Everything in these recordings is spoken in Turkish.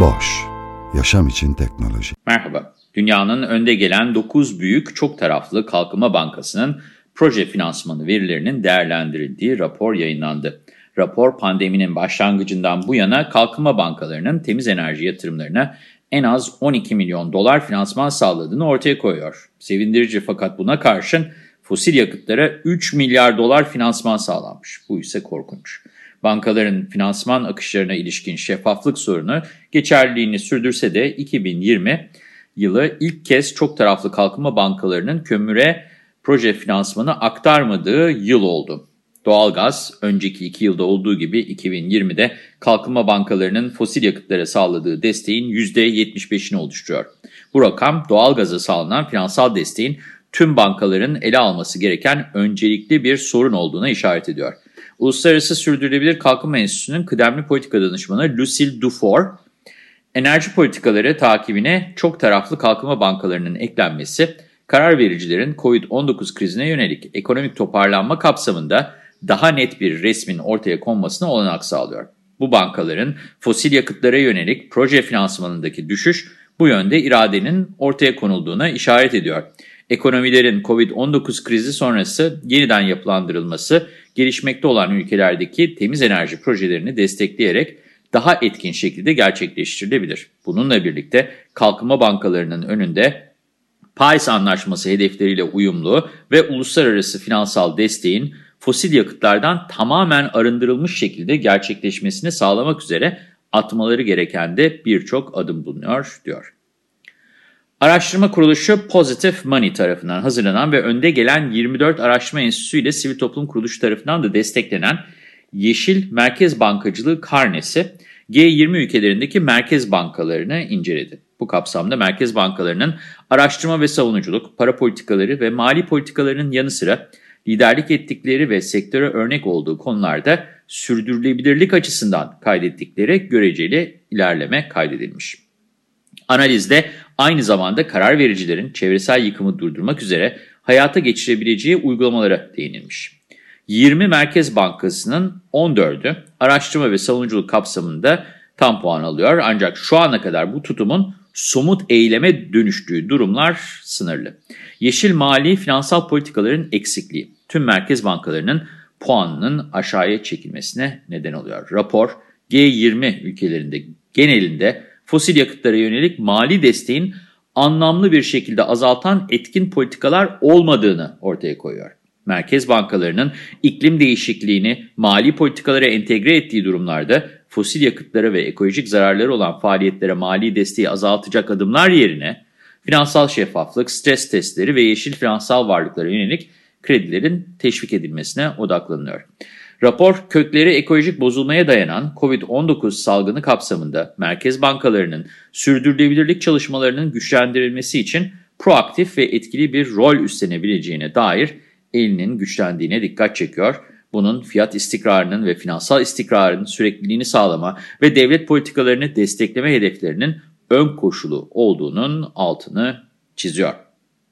Boş, yaşam için teknoloji. Merhaba, dünyanın önde gelen 9 büyük çok taraflı kalkınma bankasının proje finansmanı verilerinin değerlendirildiği rapor yayınlandı. Rapor pandeminin başlangıcından bu yana kalkınma bankalarının temiz enerji yatırımlarına en az 12 milyon dolar finansman sağladığını ortaya koyuyor. Sevindirici fakat buna karşın fosil yakıtlara 3 milyar dolar finansman sağlanmış. Bu ise korkunç. Bankaların finansman akışlarına ilişkin şeffaflık sorunu geçerliliğini sürdürse de 2020 yılı ilk kez çok taraflı kalkınma bankalarının kömüre proje finansmanı aktarmadığı yıl oldu. Doğalgaz önceki iki yılda olduğu gibi 2020'de kalkınma bankalarının fosil yakıtlara sağladığı desteğin %75'ini oluşturuyor. Bu rakam doğalgaza sağlanan finansal desteğin tüm bankaların ele alması gereken öncelikli bir sorun olduğuna işaret ediyor. Uluslararası Sürdürülebilir Kalkınma Enstitüsü'nün kıdemli politika danışmanı Lucille Dufour, enerji politikaları takibine çok taraflı kalkınma bankalarının eklenmesi, karar vericilerin COVID-19 krizine yönelik ekonomik toparlanma kapsamında daha net bir resmin ortaya konmasına olanak sağlıyor. Bu bankaların fosil yakıtlara yönelik proje finansmanındaki düşüş bu yönde iradenin ortaya konulduğuna işaret ediyor. Ekonomilerin COVID-19 krizi sonrası yeniden yapılandırılması, gelişmekte olan ülkelerdeki temiz enerji projelerini destekleyerek daha etkin şekilde gerçekleştirilebilir. Bununla birlikte kalkınma bankalarının önünde Paris Anlaşması hedefleriyle uyumlu ve uluslararası finansal desteğin fosil yakıtlardan tamamen arındırılmış şekilde gerçekleşmesini sağlamak üzere atmaları gereken de birçok adım bulunuyor, diyor. Araştırma kuruluşu Positive Money tarafından hazırlanan ve önde gelen 24 araştırma enstitüsü ile sivil toplum kuruluşu tarafından da desteklenen Yeşil Merkez Bankacılığı Karnesi, G20 ülkelerindeki merkez bankalarını inceledi. Bu kapsamda merkez bankalarının araştırma ve savunuculuk, para politikaları ve mali politikalarının yanı sıra liderlik ettikleri ve sektöre örnek olduğu konularda sürdürülebilirlik açısından kaydettikleri göreceli ilerleme kaydedilmiş. Analizde aynı zamanda karar vericilerin çevresel yıkımı durdurmak üzere hayata geçirebileceği uygulamalara değinilmiş. 20 Merkez Bankası'nın 14'ü araştırma ve savunuculuk kapsamında tam puan alıyor. Ancak şu ana kadar bu tutumun somut eyleme dönüştüğü durumlar sınırlı. Yeşil mali finansal politikaların eksikliği tüm merkez bankalarının puanının aşağıya çekilmesine neden oluyor. Rapor G20 ülkelerinde genelinde fosil yakıtlara yönelik mali desteğin anlamlı bir şekilde azaltan etkin politikalar olmadığını ortaya koyuyor. Merkez bankalarının iklim değişikliğini mali politikalara entegre ettiği durumlarda fosil yakıtlara ve ekolojik zararları olan faaliyetlere mali desteği azaltacak adımlar yerine finansal şeffaflık, stres testleri ve yeşil finansal varlıklara yönelik kredilerin teşvik edilmesine odaklanıyor. Rapor, kökleri ekolojik bozulmaya dayanan COVID-19 salgını kapsamında merkez bankalarının sürdürülebilirlik çalışmalarının güçlendirilmesi için proaktif ve etkili bir rol üstlenebileceğine dair elinin güçlendiğine dikkat çekiyor. Bunun fiyat istikrarının ve finansal istikrarın sürekliliğini sağlama ve devlet politikalarını destekleme hedeflerinin ön koşulu olduğunun altını çiziyor.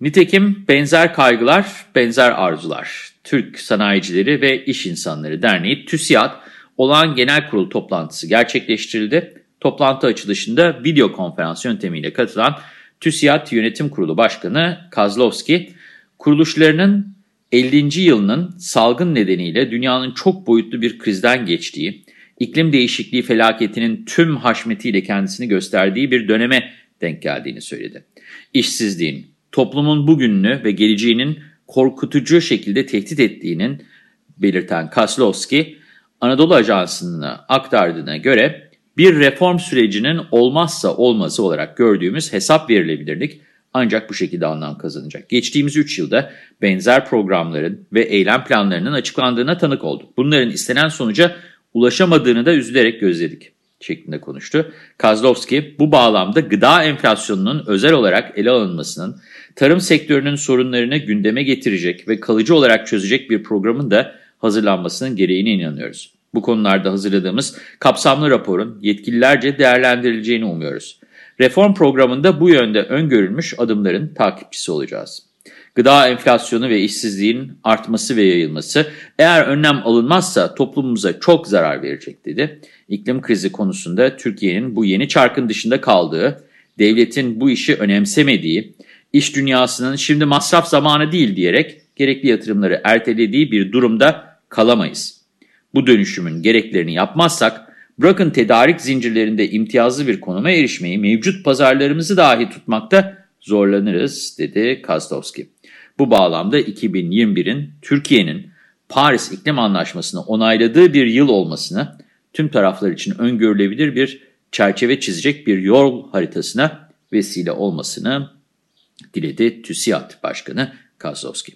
Nitekim benzer kaygılar, benzer arzular. Türk Sanayicileri ve İş İnsanları Derneği TÜSİAD olağan genel kurul toplantısı gerçekleştirildi. Toplantı açılışında video konferans yöntemiyle katılan TÜSİAD Yönetim Kurulu Başkanı Kozlovski, kuruluşlarının 50. yılının salgın nedeniyle dünyanın çok boyutlu bir krizden geçtiği, iklim değişikliği felaketinin tüm haşmetiyle kendisini gösterdiği bir döneme denk geldiğini söyledi. İşsizliğin, toplumun bugününü ve geleceğinin korkutucu şekilde tehdit ettiğinin belirten Kaslowski, Anadolu Ajansı'na aktardığına göre bir reform sürecinin olmazsa olmazı olarak gördüğümüz hesap verilebilirlik, ancak bu şekilde anlam kazanacak. Geçtiğimiz 3 yılda benzer programların ve eylem planlarının açıklandığına tanık olduk. Bunların istenen sonuca ulaşamadığını da üzülerek gözledik şeklinde konuştu. Kozlovski bu bağlamda gıda enflasyonunun özel olarak ele alınmasının, tarım sektörünün sorunlarını gündeme getirecek ve kalıcı olarak çözecek bir programın da hazırlanmasının gereğine inanıyoruz. Bu konularda hazırladığımız kapsamlı raporun yetkililerce değerlendirileceğini umuyoruz. Reform programında bu yönde öngörülmüş adımların takipçisi olacağız. Gıda enflasyonu ve işsizliğin artması ve yayılması eğer önlem alınmazsa toplumumuza çok zarar verecek dedi. İklim krizi konusunda Türkiye'nin bu yeni çarkın dışında kaldığı, devletin bu işi önemsemediği, iş dünyasının şimdi masraf zamanı değil diyerek gerekli yatırımları ertelediği bir durumda kalamayız. Bu dönüşümün gereklerini yapmazsak, bırakın tedarik zincirlerinde imtiyazlı bir konuma erişmeyi, mevcut pazarlarımızı dahi tutmakta zorlanırız, dedi Kastovski. Bu bağlamda 2021'in Türkiye'nin Paris İklim Anlaşması'nı onayladığı bir yıl olmasını, tüm taraflar için öngörülebilir bir çerçeve çizecek bir yol haritasına vesile olmasını diledi TÜSİAD Başkanı Kozlovski.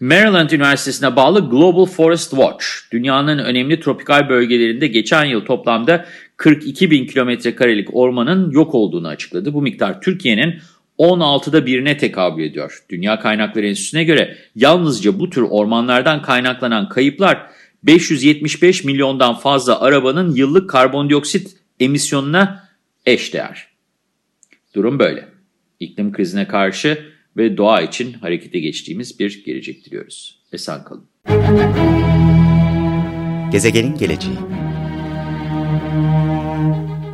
Maryland Üniversitesi'ne bağlı Global Forest Watch, dünyanın önemli tropikal bölgelerinde geçen yıl toplamda 42 bin kilometre karelik ormanın yok olduğunu açıkladı. Bu miktar Türkiye'nin 16'da birine tekabül ediyor. Dünya Kaynakları Enstitüsü'ne göre yalnızca bu tür ormanlardan kaynaklanan kayıplar 575 milyondan fazla arabanın yıllık karbondioksit emisyonuna eşdeğer. Durum böyle. İklim krizine karşı ve doğa için harekete geçtiğimiz bir gelecek diliyoruz. Esen kalın. Gezegenin geleceği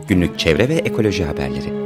Günlük çevre ve ekoloji haberleri